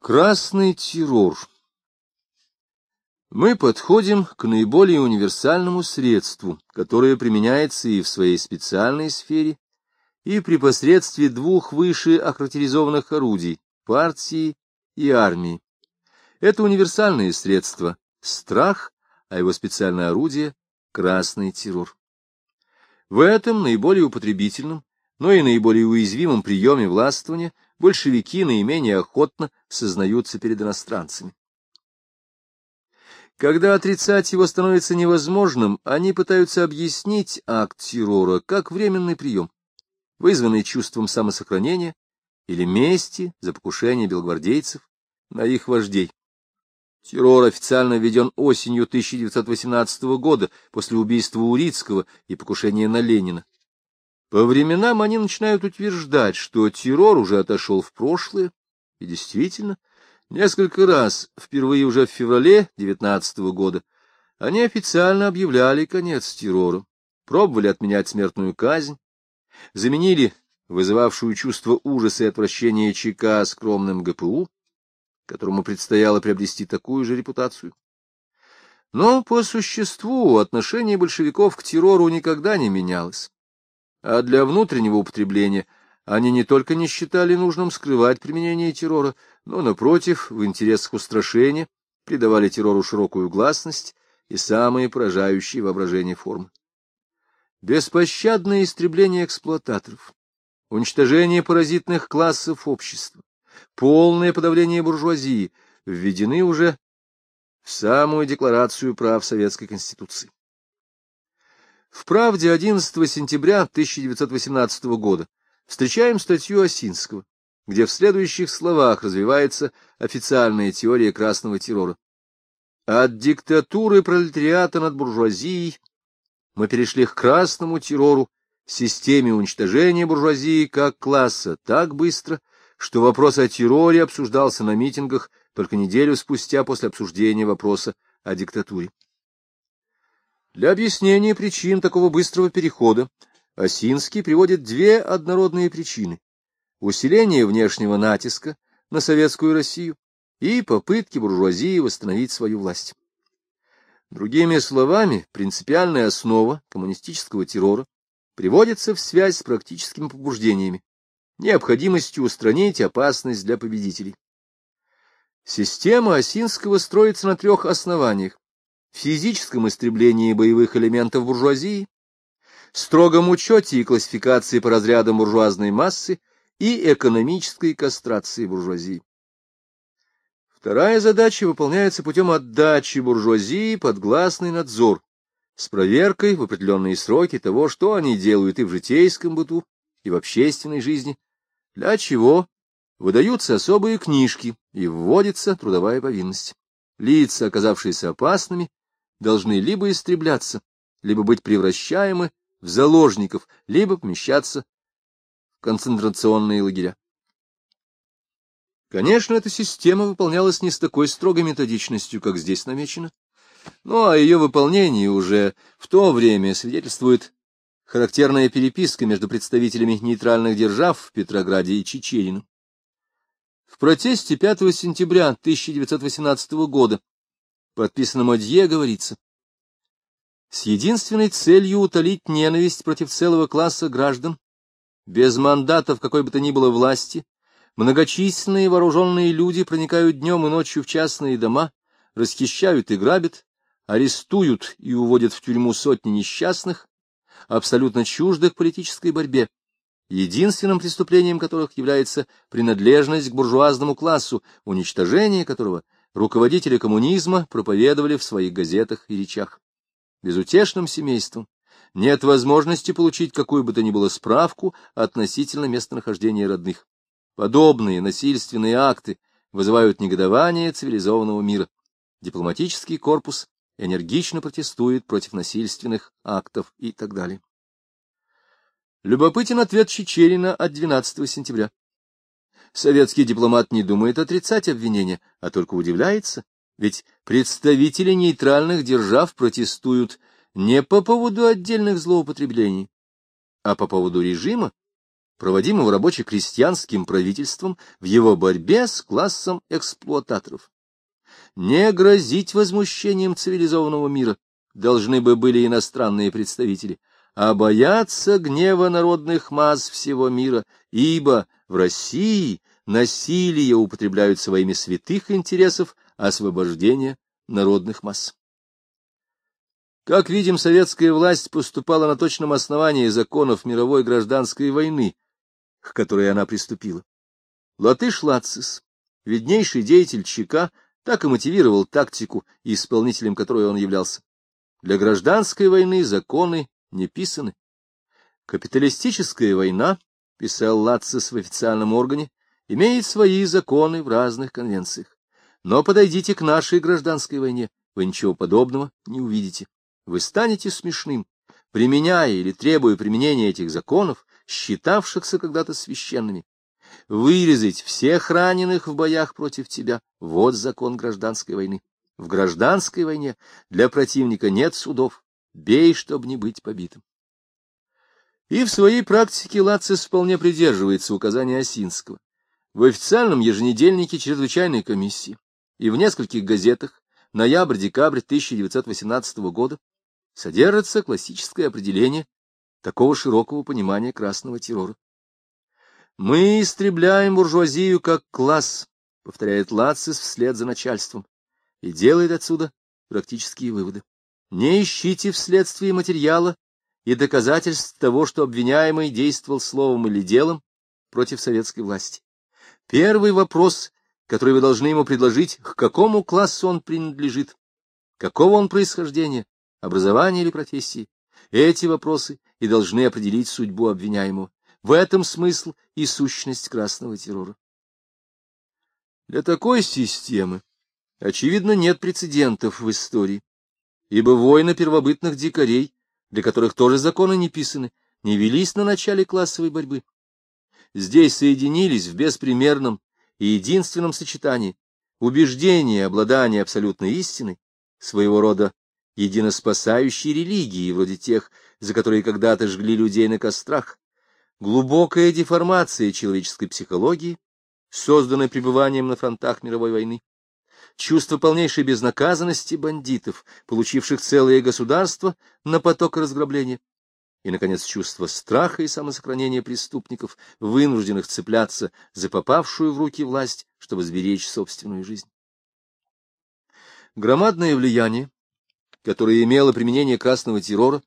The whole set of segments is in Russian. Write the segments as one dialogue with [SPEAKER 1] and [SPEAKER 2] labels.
[SPEAKER 1] Красный террор. Мы подходим к наиболее универсальному средству, которое применяется и в своей специальной сфере, и при посредстве двух выше охарактеризованных орудий — партии и армии. Это универсальное средство — страх, а его специальное орудие — красный террор. В этом наиболее употребительном, но и наиболее уязвимом приеме властвования большевики наименее охотно сознаются перед иностранцами. Когда отрицать его становится невозможным, они пытаются объяснить акт террора как временный прием, вызванный чувством самосохранения или мести за покушение белогвардейцев на их вождей. Террор официально введен осенью 1918 года после убийства Урицкого и покушения на Ленина. По временам они начинают утверждать, что террор уже отошел в прошлое, и действительно, несколько раз, впервые уже в феврале 19 года, они официально объявляли конец террора, пробовали отменять смертную казнь, заменили вызывавшую чувство ужаса и отвращения ЧК скромным ГПУ, которому предстояло приобрести такую же репутацию. Но по существу отношение большевиков к террору никогда не менялось а для внутреннего употребления они не только не считали нужным скрывать применение террора, но, напротив, в интересах устрашения придавали террору широкую гласность и самые поражающие воображение формы. Беспощадное истребление эксплуататоров, уничтожение паразитных классов общества, полное подавление буржуазии введены уже в самую декларацию прав Советской Конституции. В «Правде» 11 сентября 1918 года встречаем статью Осинского, где в следующих словах развивается официальная теория красного террора. От диктатуры пролетариата над буржуазией мы перешли к красному террору, системе уничтожения буржуазии как класса так быстро, что вопрос о терроре обсуждался на митингах только неделю спустя после обсуждения вопроса о диктатуре. Для объяснения причин такого быстрого перехода Осинский приводит две однородные причины — усиление внешнего натиска на советскую Россию и попытки буржуазии восстановить свою власть. Другими словами, принципиальная основа коммунистического террора приводится в связь с практическими побуждениями, необходимостью устранить опасность для победителей. Система Осинского строится на трех основаниях физическом истреблении боевых элементов буржуазии, строгом учете и классификации по разрядам буржуазной массы и экономической кастрации буржуазии. Вторая задача выполняется путем отдачи буржуазии под гласный надзор, с проверкой в определенные сроки того, что они делают и в житейском быту, и в общественной жизни, для чего выдаются особые книжки и вводится трудовая повинность. Лица, оказавшиеся опасными, должны либо истребляться, либо быть превращаемы в заложников, либо помещаться в концентрационные лагеря. Конечно, эта система выполнялась не с такой строгой методичностью, как здесь намечено, но о ее выполнении уже в то время свидетельствует характерная переписка между представителями нейтральных держав в Петрограде и Чеченином. В протесте 5 сентября 1918 года подписанном Одье, говорится, с единственной целью утолить ненависть против целого класса граждан, без мандатов какой бы то ни было власти, многочисленные вооруженные люди проникают днем и ночью в частные дома, расхищают и грабят, арестуют и уводят в тюрьму сотни несчастных, абсолютно чуждых политической борьбе, единственным преступлением которых является принадлежность к буржуазному классу, уничтожение которого — руководители коммунизма проповедовали в своих газетах и речах. Безутешным семейством нет возможности получить какую бы то ни было справку относительно местонахождения родных. Подобные насильственные акты вызывают негодование цивилизованного мира. Дипломатический корпус энергично протестует против насильственных актов и так далее. Любопытен ответ Чечерина от 12 сентября. Советский дипломат не думает отрицать обвинения, а только удивляется, ведь представители нейтральных держав протестуют не по поводу отдельных злоупотреблений, а по поводу режима, проводимого рабоче-крестьянским правительством в его борьбе с классом эксплуататоров. Не грозить возмущением цивилизованного мира должны бы были иностранные представители, а бояться гнева народных масс всего мира, ибо в России насилие употребляют своими святых интересов освобождения народных масс. Как видим, советская власть поступала на точном основании законов мировой гражданской войны, к которой она приступила. Латыш Лацис, виднейший деятель ЧК, так и мотивировал тактику, исполнителем которой он являлся. Для гражданской войны законы не писаны. Капиталистическая война, писал Лацис в официальном органе, имеет свои законы в разных конвенциях. Но подойдите к нашей гражданской войне, вы ничего подобного не увидите. Вы станете смешным, применяя или требуя применения этих законов, считавшихся когда-то священными. Вырезать всех раненых в боях против тебя — вот закон гражданской войны. В гражданской войне для противника нет судов. Бей, чтобы не быть побитым. И в своей практике Лацис вполне придерживается указания Осинского. В официальном еженедельнике чрезвычайной комиссии и в нескольких газетах ноябрь-декабрь 1918 года содержится классическое определение такого широкого понимания красного террора. «Мы истребляем буржуазию как класс», — повторяет Лацис вслед за начальством, и делает отсюда практические выводы. Не ищите вследствие материала и доказательств того, что обвиняемый действовал словом или делом против советской власти. Первый вопрос, который вы должны ему предложить, к какому классу он принадлежит, какого он происхождения, образования или профессии. Эти вопросы и должны определить судьбу обвиняемого. В этом смысл и сущность красного террора. Для такой системы, очевидно, нет прецедентов в истории, ибо войны первобытных дикарей, для которых тоже законы не писаны, не велись на начале классовой борьбы. Здесь соединились в беспримерном и единственном сочетании убеждение обладания абсолютной истиной, своего рода единоспасающей религии, вроде тех, за которые когда-то жгли людей на кострах, глубокая деформация человеческой психологии, созданная пребыванием на фронтах мировой войны, чувство полнейшей безнаказанности бандитов, получивших целое государство на поток разграбления, и, наконец, чувство страха и самосохранения преступников, вынужденных цепляться за попавшую в руки власть, чтобы сберечь собственную жизнь. Громадное влияние, которое имело применение красного террора,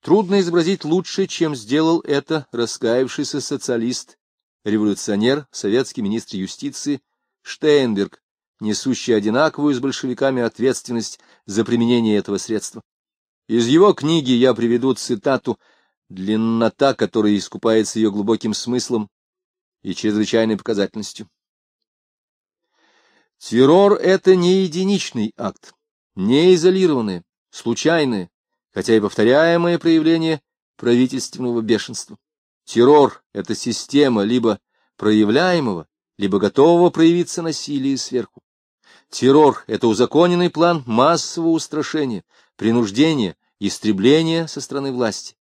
[SPEAKER 1] трудно изобразить лучше, чем сделал это раскаявшийся социалист, революционер, советский министр юстиции Штейнберг несущий одинаковую с большевиками ответственность за применение этого средства. Из его книги я приведу цитату, длиннота которой искупается ее глубоким смыслом и чрезвычайной показательностью. Террор — это не единичный акт, не изолированное, случайное, хотя и повторяемое проявление правительственного бешенства. Террор — это система либо проявляемого, либо готового проявиться насилия сверху. Террор — это узаконенный план массового устрашения, принуждения, истребления со стороны власти.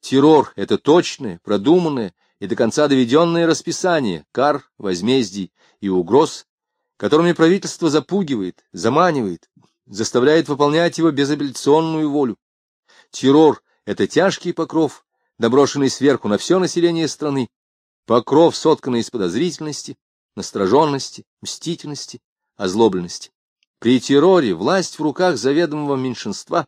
[SPEAKER 1] Террор — это точное, продуманное и до конца доведенное расписание кар, возмездий и угроз, которыми правительство запугивает, заманивает, заставляет выполнять его безапелляционную волю. Террор — это тяжкий покров, наброшенный сверху на все население страны, покров, сотканный из подозрительности, настороженности, мстительности, озлобленности. При терроре власть в руках заведомого меньшинства,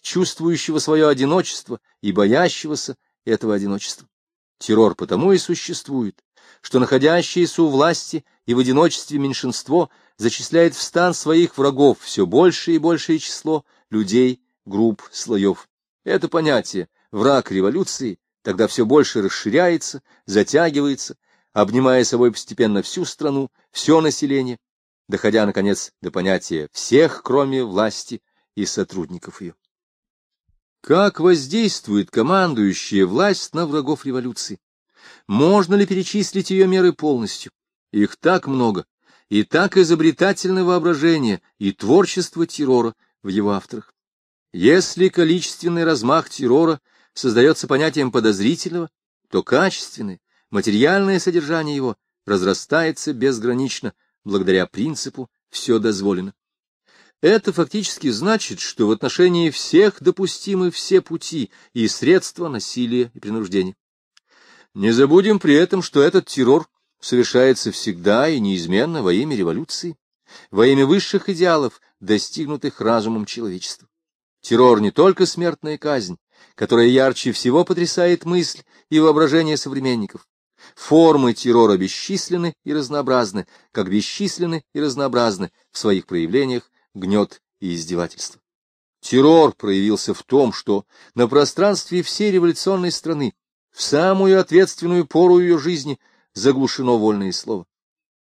[SPEAKER 1] чувствующего свое одиночество и боящегося этого одиночества. Террор потому и существует, что находящееся у власти и в одиночестве меньшинство зачисляет в стан своих врагов все большее и большее число людей, групп, слоев. Это понятие «враг революции» тогда все больше расширяется, затягивается, обнимая собой постепенно всю страну, все население, доходя, наконец, до понятия всех, кроме власти и сотрудников ее. Как воздействует командующая власть на врагов революции? Можно ли перечислить ее меры полностью? Их так много, и так изобретательное воображение и творчество террора в его авторах. Если количественный размах террора создается понятием подозрительного, то качественное, материальное содержание его разрастается безгранично благодаря принципу «все дозволено». Это фактически значит, что в отношении всех допустимы все пути и средства насилия и принуждения. Не забудем при этом, что этот террор совершается всегда и неизменно во имя революции, во имя высших идеалов, достигнутых разумом человечества. Террор не только смертная казнь, которая ярче всего потрясает мысль и воображение современников. Формы террора бесчисленны и разнообразны, как бесчисленны и разнообразны в своих проявлениях гнет и издевательство. Террор проявился в том, что на пространстве всей революционной страны, в самую ответственную пору ее жизни, заглушено вольное слово.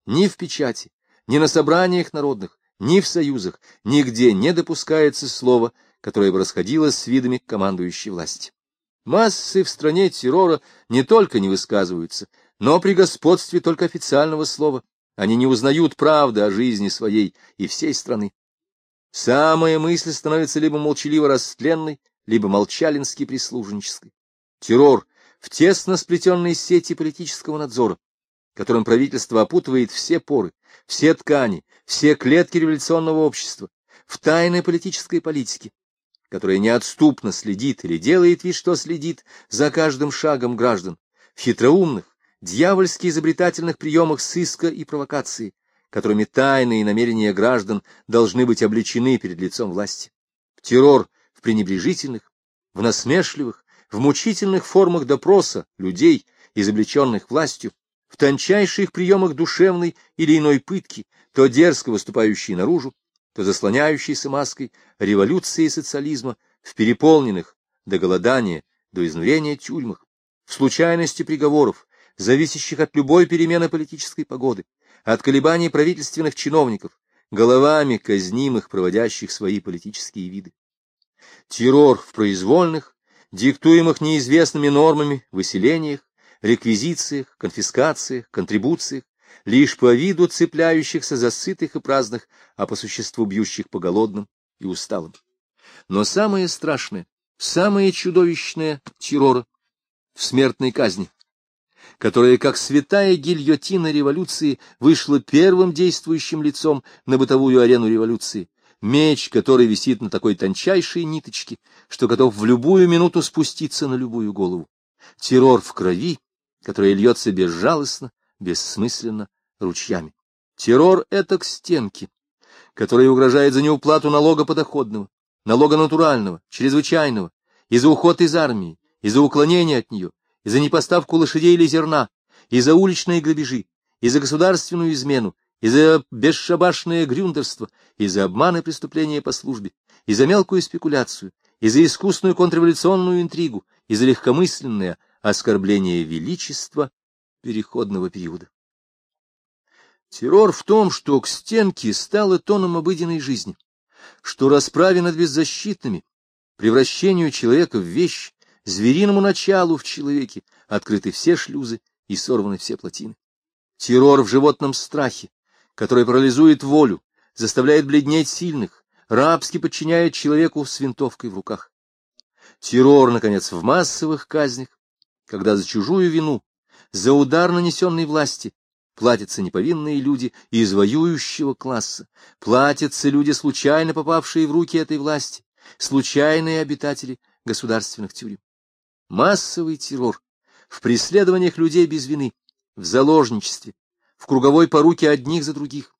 [SPEAKER 1] Ни в печати, ни на собраниях народных, ни в союзах, нигде не допускается слово, которое бы расходилось с видами командующей власти. Массы в стране террора не только не высказываются, но при господстве только официального слова они не узнают правды о жизни своей и всей страны. Самая мысль становится либо молчаливо растленной, либо молчалински прислужнической. Террор в тесно сплетенной сети политического надзора, которым правительство опутывает все поры, все ткани, все клетки революционного общества, в тайной политической политике, которая неотступно следит или делает вид, что следит за каждым шагом граждан, в хитроумных, дьявольски изобретательных приемах сыска и провокации, которыми тайные намерения граждан должны быть обличены перед лицом власти. Террор в пренебрежительных, в насмешливых, в мучительных формах допроса людей, изобличенных властью, в тончайших приемах душевной или иной пытки, то дерзко выступающей наружу, то заслоняющейся маской революции и социализма в переполненных до голодания, до изнурения тюрьмах, в случайности приговоров, зависящих от любой перемены политической погоды, от колебаний правительственных чиновников, головами казнимых, проводящих свои политические виды. Террор в произвольных, диктуемых неизвестными нормами выселениях, реквизициях, конфискациях, контрибуциях, лишь по виду цепляющихся за сытых и праздных, а по существу бьющих по голодным и усталым. Но самое страшное, самое чудовищное террора в смертной казни, которая, как святая гильотина революции, вышла первым действующим лицом на бытовую арену революции, меч, который висит на такой тончайшей ниточке, что готов в любую минуту спуститься на любую голову. Террор в крови, которая льется безжалостно, бессмысленно, ручьями. Террор — это к стенке, которая угрожает за неуплату налога подоходного, налога натурального, чрезвычайного, и за уход из армии, и за уклонение от нее, и за непоставку лошадей или зерна, и за уличные грабежи, и за государственную измену, и за бесшабашное грюндерство, и за обманы преступления по службе, и за мелкую спекуляцию, и за искусную контрреволюционную интригу, и за легкомысленное оскорбление величества переходного периода. Террор в том, что к стенке стало тоном обыденной жизни, что расправе над беззащитными, превращению человека в вещь, звериному началу в человеке открыты все шлюзы и сорваны все плотины. Террор в животном страхе, который парализует волю, заставляет бледнеть сильных, рабски подчиняет человеку с винтовкой в руках. Террор, наконец, в массовых казнях, когда за чужую вину, за удар нанесенной власти, платятся неповинные люди из воюющего класса, платятся люди, случайно попавшие в руки этой власти, случайные обитатели государственных тюрем. Массовый террор, в преследованиях людей без вины, в заложничестве, в круговой поруке одних за других.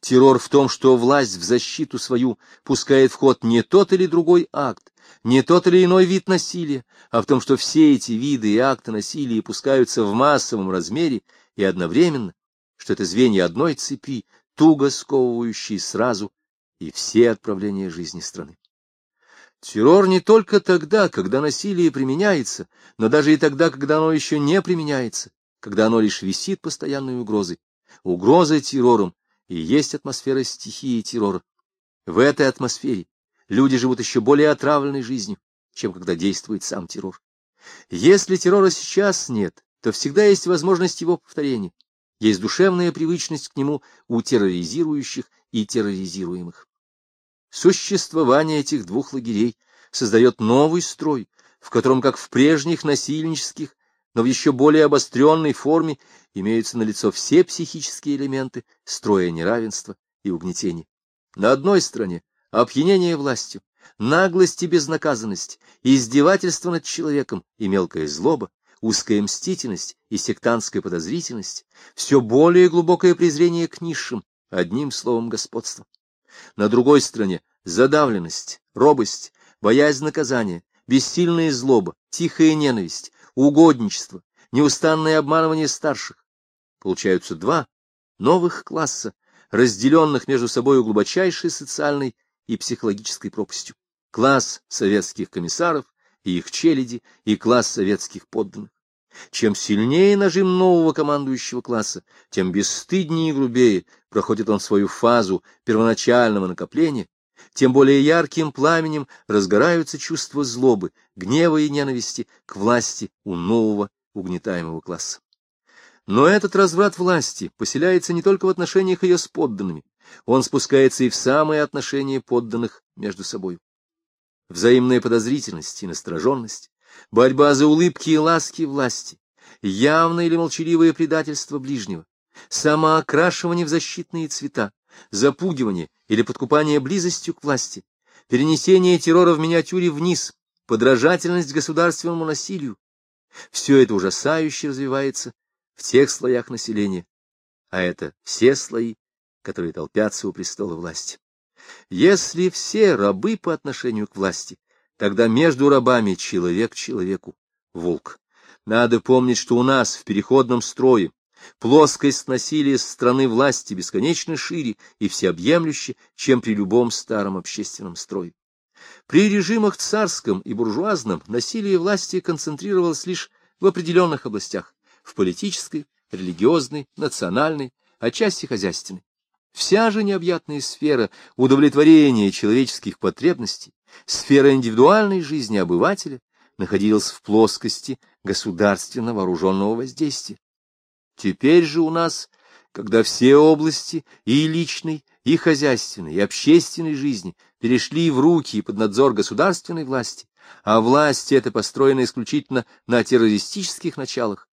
[SPEAKER 1] Террор в том, что власть в защиту свою пускает в ход не тот или другой акт, не тот или иной вид насилия, а в том, что все эти виды и акты насилия пускаются в массовом размере и одновременно, что это звенья одной цепи, туго сковывающие сразу и все отправления жизни страны. Террор не только тогда, когда насилие применяется, но даже и тогда, когда оно еще не применяется, когда оно лишь висит постоянной угрозой. Угроза террором и есть атмосфера стихии террора. В этой атмосфере люди живут еще более отравленной жизнью, чем когда действует сам террор. Если террора сейчас нет, то всегда есть возможность его повторения. Есть душевная привычность к нему у терроризирующих и терроризируемых. Существование этих двух лагерей создает новый строй, в котором, как в прежних насильнических, но в еще более обостренной форме имеются налицо все психические элементы строя неравенства и угнетения. На одной стороне опьянение властью, наглость и безнаказанность, издевательство над человеком и мелкая злоба, узкая мстительность и сектантская подозрительность, все более глубокое презрение к низшим, одним словом господство. На другой стороне задавленность, робость, боязнь наказания, бессильная злоба, тихая ненависть, угодничество, неустанное обманывание старших. Получаются два новых класса, разделенных между собой глубочайшей социальной и психологической пропастью. Класс советских комиссаров и их челяди, и класс советских подданных. Чем сильнее нажим нового командующего класса, тем бесстыднее и грубее проходит он свою фазу первоначального накопления, тем более ярким пламенем разгораются чувства злобы, гнева и ненависти к власти у нового угнетаемого класса. Но этот разврат власти поселяется не только в отношениях ее с подданными, он спускается и в самые отношения подданных между собой. Взаимная подозрительность и настороженность, борьба за улыбки и ласки власти, явное или молчаливое предательство ближнего, самоокрашивание в защитные цвета, запугивание или подкупание близостью к власти, перенесение террора в миниатюре вниз, подражательность государственному насилию. Все это ужасающе развивается в тех слоях населения, а это все слои, которые толпятся у престола власти. Если все рабы по отношению к власти, тогда между рабами человек человеку, волк. Надо помнить, что у нас в переходном строе Плоскость насилия со стороны власти бесконечно шире и всеобъемлюще, чем при любом старом общественном строе. При режимах царском и буржуазном насилие власти концентрировалось лишь в определенных областях – в политической, религиозной, национальной, отчасти хозяйственной. Вся же необъятная сфера удовлетворения человеческих потребностей, сфера индивидуальной жизни обывателя находилась в плоскости государственно вооруженного воздействия. Теперь же у нас, когда все области и личной, и хозяйственной, и общественной жизни перешли в руки и под надзор государственной власти, а власть эта построена исключительно на террористических началах,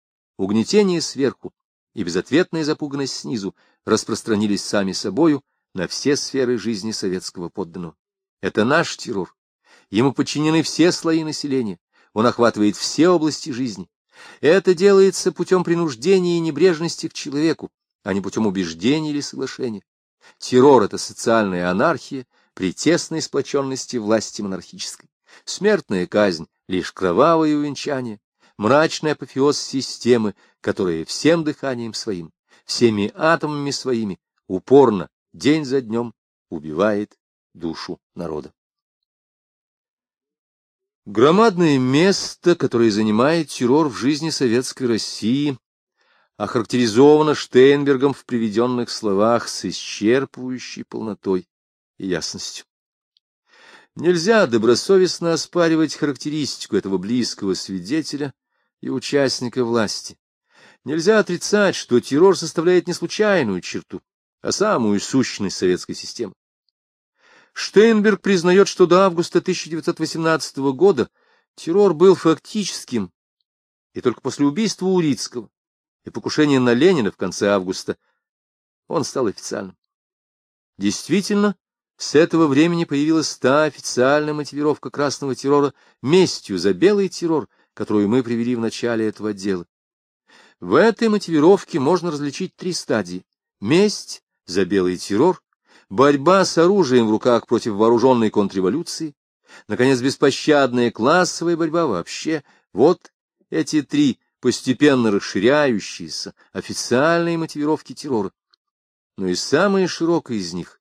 [SPEAKER 1] угнетение сверху и безответная запуганность снизу распространились сами собою на все сферы жизни советского подданного. Это наш террор. Ему подчинены все слои населения, он охватывает все области жизни, это делается путем принуждения и небрежности к человеку, а не путем убеждения или соглашения. Террор — это социальная анархия при тесной сплоченности власти монархической. Смертная казнь — лишь кровавое увенчание, мрачный апофеоз системы, которая всем дыханием своим, всеми атомами своими, упорно, день за днем, убивает душу народа. Громадное место, которое занимает террор в жизни советской России, охарактеризовано Штейнбергом в приведенных словах с исчерпывающей полнотой и ясностью. Нельзя добросовестно оспаривать характеристику этого близкого свидетеля и участника власти. Нельзя отрицать, что террор составляет не случайную черту, а самую сущность советской системы. Штейнберг признает, что до августа 1918 года террор был фактическим, и только после убийства Урицкого и покушения на Ленина в конце августа он стал официальным. Действительно, с этого времени появилась та официальная мотивировка красного террора местью за белый террор, которую мы привели в начале этого отдела. В этой мотивировке можно различить три стадии. Месть за белый террор, борьба с оружием в руках против вооруженной контрреволюции, наконец, беспощадная классовая борьба вообще, вот эти три постепенно расширяющиеся официальные мотивировки террора. Но и самая широкая из них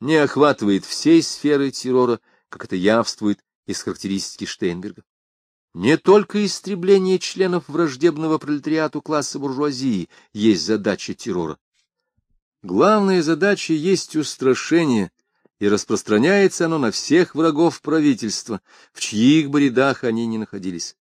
[SPEAKER 1] не охватывает всей сферы террора, как это явствует из характеристики Штейнберга. Не только истребление членов враждебного пролетариату класса буржуазии есть задача террора, Главная задача есть устрашение, и распространяется оно на всех врагов правительства, в чьих бы рядах они ни находились.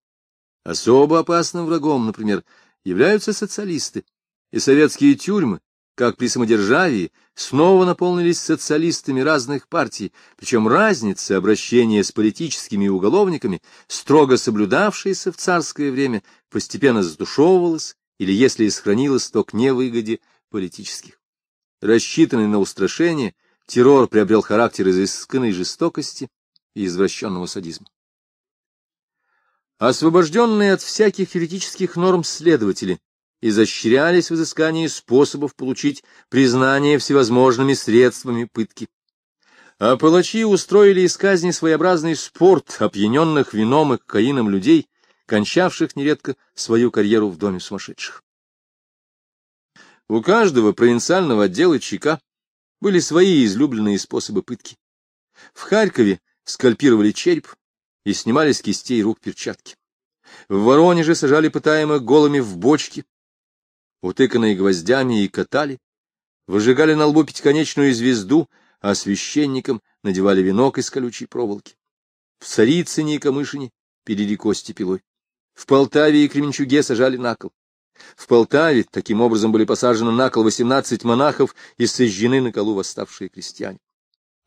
[SPEAKER 1] Особо опасным врагом, например, являются социалисты, и советские тюрьмы, как при самодержавии, снова наполнились социалистами разных партий, причем разница обращения с политическими уголовниками, строго соблюдавшаяся в царское время, постепенно затушевывалась, или, если и сохранилась, то к невыгоде политических. Рассчитанный на устрашение, террор приобрел характер изысканной жестокости и извращенного садизма. Освобожденные от всяких юридических норм следователи изощрялись в изыскании способов получить признание всевозможными средствами пытки. А палачи устроили из казни своеобразный спорт опьяненных вином и кокаином людей, кончавших нередко свою карьеру в доме сумасшедших. У каждого провинциального отдела ЧК были свои излюбленные способы пытки. В Харькове скальпировали череп и снимали с кистей рук перчатки. В Воронеже сажали пытаемых голыми в бочки, утыканные гвоздями, и катали, выжигали на лбу пятиконечную звезду, а священникам надевали венок из колючей проволоки. В Царицыне и Камышине пилили кости пилой. В Полтаве и Кременчуге сажали на кол. В Полтаве таким образом были посажены на кол восемнадцать монахов и сожжены на колу восставшие крестьяне.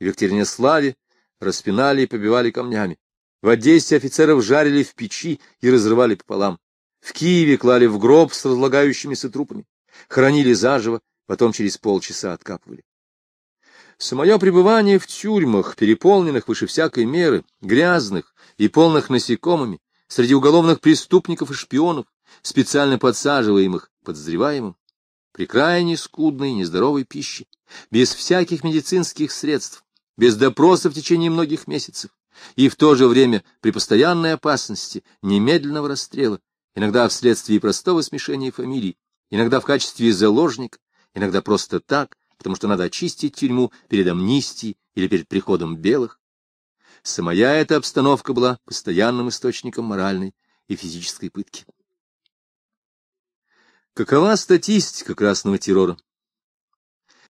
[SPEAKER 1] В Екатеринославе распинали и побивали камнями. В Одессе офицеров жарили в печи и разрывали пополам. В Киеве клали в гроб с разлагающимися трупами, хранили заживо, потом через полчаса откапывали. Самое пребывание в тюрьмах, переполненных выше всякой меры, грязных и полных насекомыми, среди уголовных преступников и шпионов, специально подсаживаемых подозреваемым, при крайне скудной нездоровой пище, без всяких медицинских средств, без допроса в течение многих месяцев, и в то же время при постоянной опасности немедленного расстрела, иногда вследствие простого смешения фамилий, иногда в качестве заложника, иногда просто так, потому что надо очистить тюрьму перед амнистией или перед приходом белых. Самая эта обстановка была постоянным источником моральной и физической пытки. Какова статистика красного террора?